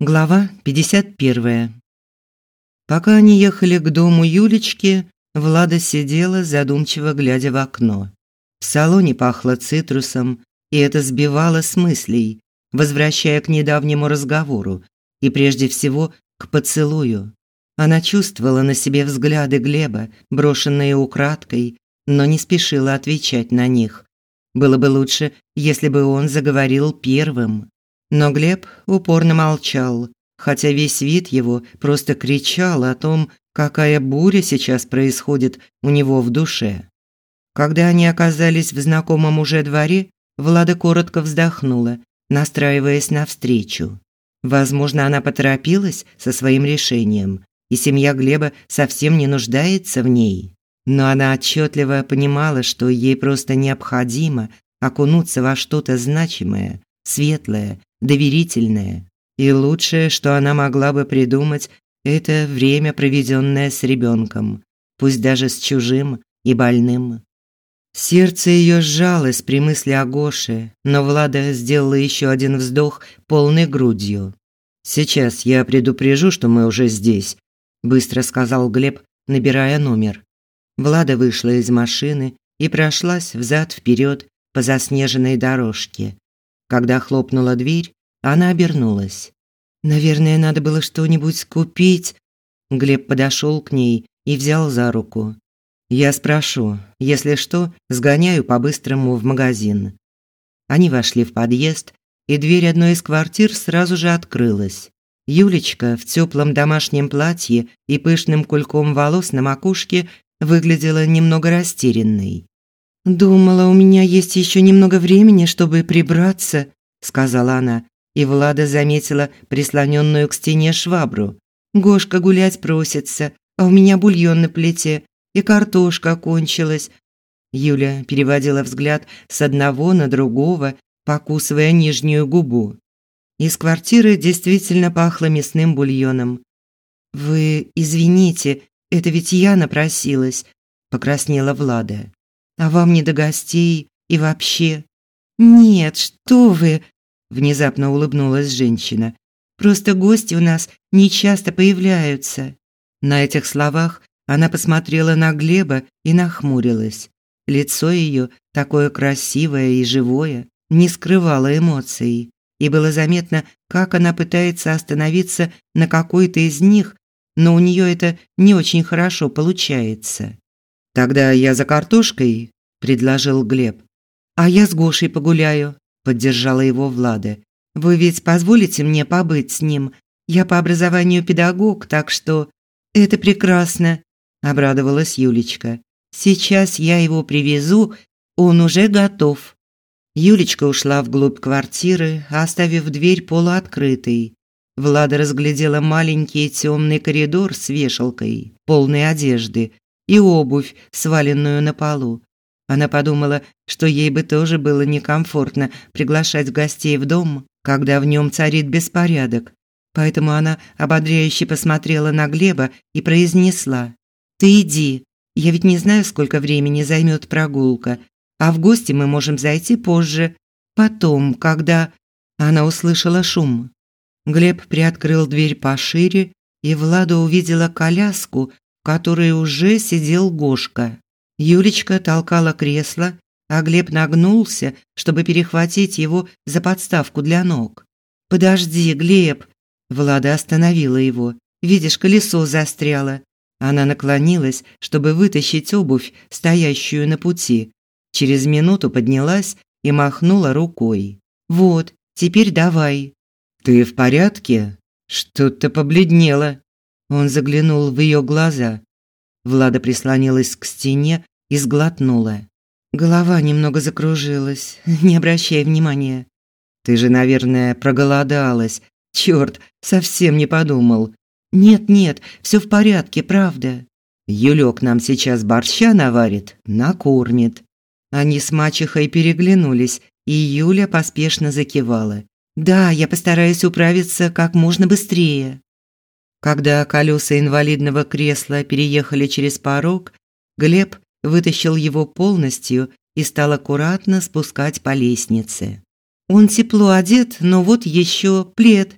Глава 51. Пока они ехали к дому Юлечки, Влада сидела, задумчиво глядя в окно. В салоне пахло цитрусом, и это сбивало с мыслей, возвращая к недавнему разговору и прежде всего к поцелую. Она чувствовала на себе взгляды Глеба, брошенные украдкой, но не спешила отвечать на них. Было бы лучше, если бы он заговорил первым. Но Глеб упорно молчал, хотя весь вид его просто кричал о том, какая буря сейчас происходит у него в душе. Когда они оказались в знакомом уже дворе, Влада коротко вздохнула, настраиваясь на встречу. Возможно, она поторопилась со своим решением, и семья Глеба совсем не нуждается в ней. Но она отчетливо понимала, что ей просто необходимо окунуться во что-то значимое, светлое доверительная. И лучшее, что она могла бы придумать, это время, проведенное с ребенком, пусть даже с чужим и больным. Сердце ее сжалось при мысли о Гоше, но Влада сделала еще один вздох полной грудью. «Сейчас я предупрежу, что мы уже здесь», – быстро сказал Глеб, набирая номер. Влада вышла из машины и прошлась взад вперед по заснеженной дорожке. Когда хлопнула дверь, она обернулась. Наверное, надо было что-нибудь купить. Глеб подошел к ней и взял за руку. Я спрошу, если что, сгоняю по-быстрому в магазин. Они вошли в подъезд, и дверь одной из квартир сразу же открылась. Юлечка в теплом домашнем платье и пышным кульком волос на макушке выглядела немного растерянной. Думала, у меня есть еще немного времени, чтобы прибраться, сказала она, и Влада заметила прислоненную к стене швабру. Гошка гулять просится, а у меня бульон на плите, и картошка кончилась. Юля переводила взгляд с одного на другого, покусывая нижнюю губу. Из квартиры действительно пахло мясным бульоном. Вы извините, это ведь я напросилась, покраснела Влада. А вам не до гостей и вообще? Нет, что вы? Внезапно улыбнулась женщина. Просто гости у нас не часто появляются. На этих словах она посмотрела на Глеба и нахмурилась. Лицо ее, такое красивое и живое, не скрывало эмоций, и было заметно, как она пытается остановиться на какой-то из них, но у нее это не очень хорошо получается. Тогда я за картошкой, предложил Глеб. А я с Гошей погуляю, поддержала его Влада. Вы ведь позволите мне побыть с ним? Я по образованию педагог, так что это прекрасно, обрадовалась Юлечка. Сейчас я его привезу, он уже готов. Юлечка ушла вглубь квартиры, оставив дверь полуоткрытой. Влада разглядела маленький темный коридор с вешалкой, полной одежды, и обувь, сваленную на полу. Она подумала, что ей бы тоже было некомфортно приглашать гостей в дом, когда в нем царит беспорядок. Поэтому она ободряюще посмотрела на Глеба и произнесла: "Ты иди. Я ведь не знаю, сколько времени займет прогулка, а в гости мы можем зайти позже, потом, когда она услышала шум. Глеб приоткрыл дверь пошире, и Влада увидела коляску, которой уже сидел Гошка. Юлечка толкала кресло, а Глеб нагнулся, чтобы перехватить его за подставку для ног. «Подожди, Глеб!» Влада остановила его. «Видишь, колесо застряло». Она наклонилась, чтобы вытащить обувь, стоящую на пути. Через минуту поднялась и махнула рукой. «Вот, теперь давай». «Ты в порядке? Что-то побледнело». Он заглянул в ее глаза. Влада прислонилась к стене и сглотнула. Голова немного закружилась. Не обращай внимания. Ты же, наверное, проголодалась. Черт, совсем не подумал. Нет, нет, все в порядке, правда. Юлек нам сейчас борща наварит, накормит. Они с мачехой переглянулись, и Юля поспешно закивала. Да, я постараюсь управиться как можно быстрее. Когда колеса инвалидного кресла переехали через порог, Глеб вытащил его полностью и стал аккуратно спускать по лестнице. Он тепло одет, но вот еще плед.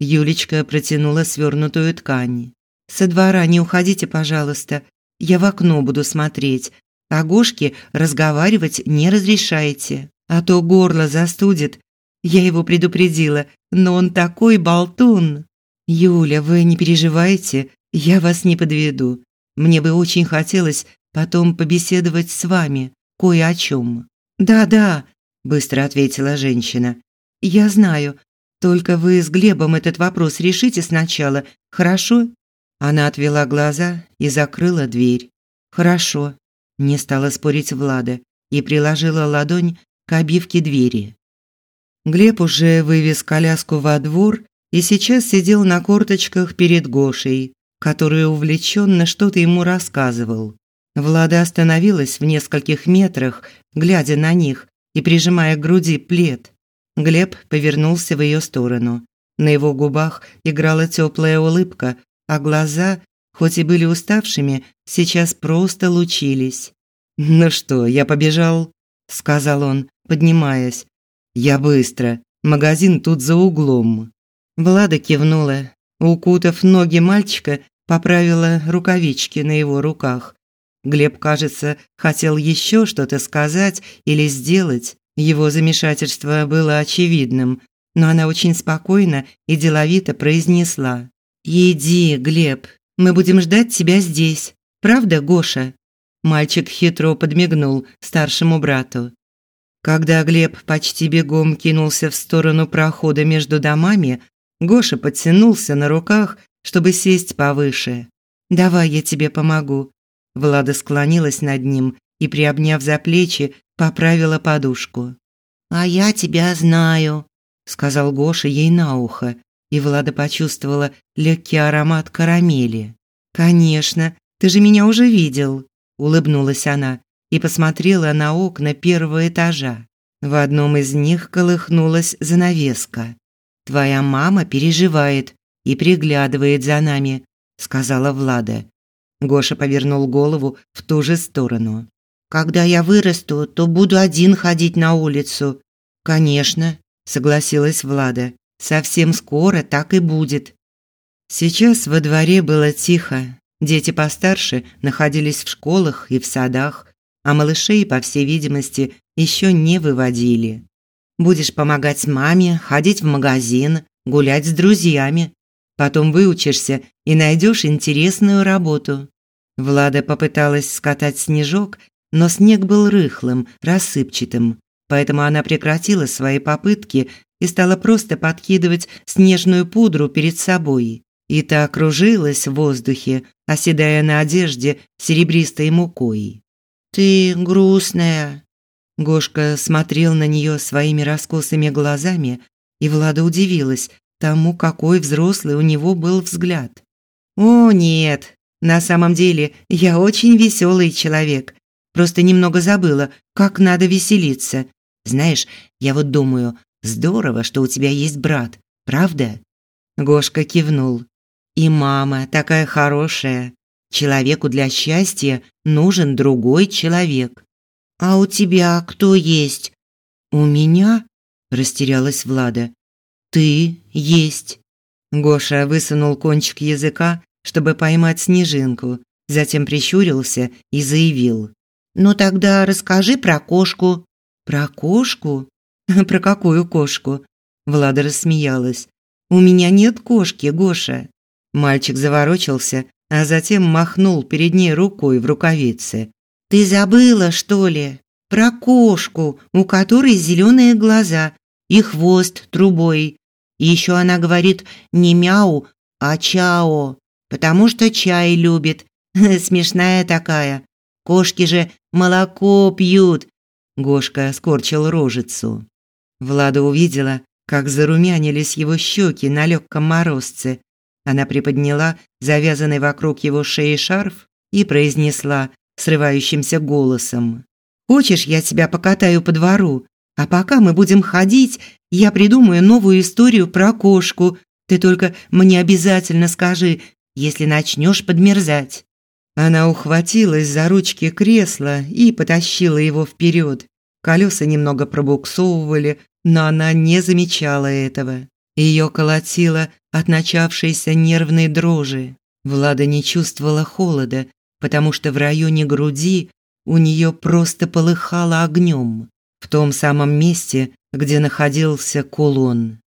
Юлечка протянула свернутую ткань. «Со двора не уходите, пожалуйста. Я в окно буду смотреть. А Гошке разговаривать не разрешайте, а то горло застудит. Я его предупредила, но он такой болтун. Юля, вы не переживайте, я вас не подведу. Мне бы очень хотелось потом побеседовать с вами кое о чем. Да-да, быстро ответила женщина. Я знаю, только вы с Глебом этот вопрос решите сначала, хорошо? Она отвела глаза и закрыла дверь. Хорошо, не стала спорить Влада и приложила ладонь к обивке двери. Глеб уже вывез коляску во двор и сейчас сидел на корточках перед Гошей, который увлеченно что-то ему рассказывал. Влада остановилась в нескольких метрах, глядя на них и прижимая к груди плед. Глеб повернулся в ее сторону. На его губах играла теплая улыбка, а глаза, хоть и были уставшими, сейчас просто лучились. «Ну что, я побежал?» – сказал он, поднимаясь. «Я быстро. Магазин тут за углом». Влада кивнула. Укутав ноги мальчика, поправила рукавички на его руках. Глеб, кажется, хотел еще что-то сказать или сделать, его замешательство было очевидным, но она очень спокойно и деловито произнесла: "Иди, Глеб, мы будем ждать тебя здесь. Правда, Гоша?" Мальчик хитро подмигнул старшему брату. Когда Глеб почти бегом кинулся в сторону прохода между домами, Гоша подтянулся на руках, чтобы сесть повыше. "Давай я тебе помогу". Влада склонилась над ним и, приобняв за плечи, поправила подушку. «А я тебя знаю», – сказал Гоша ей на ухо, и Влада почувствовала легкий аромат карамели. «Конечно, ты же меня уже видел», – улыбнулась она и посмотрела на окна первого этажа. В одном из них колыхнулась занавеска. «Твоя мама переживает и приглядывает за нами», – сказала Влада. Гоша повернул голову в ту же сторону. Когда я вырасту, то буду один ходить на улицу. Конечно, согласилась Влада. Совсем скоро так и будет. Сейчас во дворе было тихо. Дети постарше находились в школах и в садах, а малышей, по всей видимости, еще не выводили. Будешь помогать маме, ходить в магазин, гулять с друзьями. Потом выучишься и найдешь интересную работу. Влада попыталась скатать снежок но снег был рыхлым, рассыпчатым, поэтому она прекратила свои попытки и стала просто подкидывать снежную пудру перед собой. И та кружилась в воздухе, оседая на одежде серебристой мукой. «Ты грустная». Гошка смотрел на нее своими раскосыми глазами, и Влада удивилась тому, какой взрослый у него был взгляд. «О, нет, на самом деле я очень веселый человек. Просто немного забыла, как надо веселиться. Знаешь, я вот думаю, здорово, что у тебя есть брат, правда? Гошка кивнул. И мама такая хорошая. Человеку для счастья нужен другой человек. А у тебя кто есть? У меня? растерялась Влада. Ты есть. Гоша высунул кончик языка, чтобы поймать снежинку, затем прищурился и заявил: ну тогда расскажи про кошку. Про кошку? Про какую кошку? Влада рассмеялась. У меня нет кошки, Гоша. Мальчик заворочился, а затем махнул перед ней рукой в рукавице. Ты забыла, что ли? Про кошку, у которой зеленые глаза и хвост трубой. И еще она говорит не мяу, а чао, потому что чай любит. Смешная такая. Кошки же молоко пьют. Гошка скорчил рожицу. Влада увидела, как зарумянились его щеки на легком морозце. Она приподняла завязанный вокруг его шеи шарф и произнесла срывающимся голосом: "Хочешь, я тебя покатаю по двору? А пока мы будем ходить, я придумаю новую историю про кошку. Ты только мне обязательно скажи, если начнешь подмерзать". Она ухватилась за ручки кресла и потащила его вперед. Колеса немного пробуксовывали, но она не замечала этого. Ее колотило от начавшейся нервной дрожи. Влада не чувствовала холода, потому что в районе груди у нее просто полыхало огнем, в том самом месте, где находился кулон.